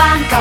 banca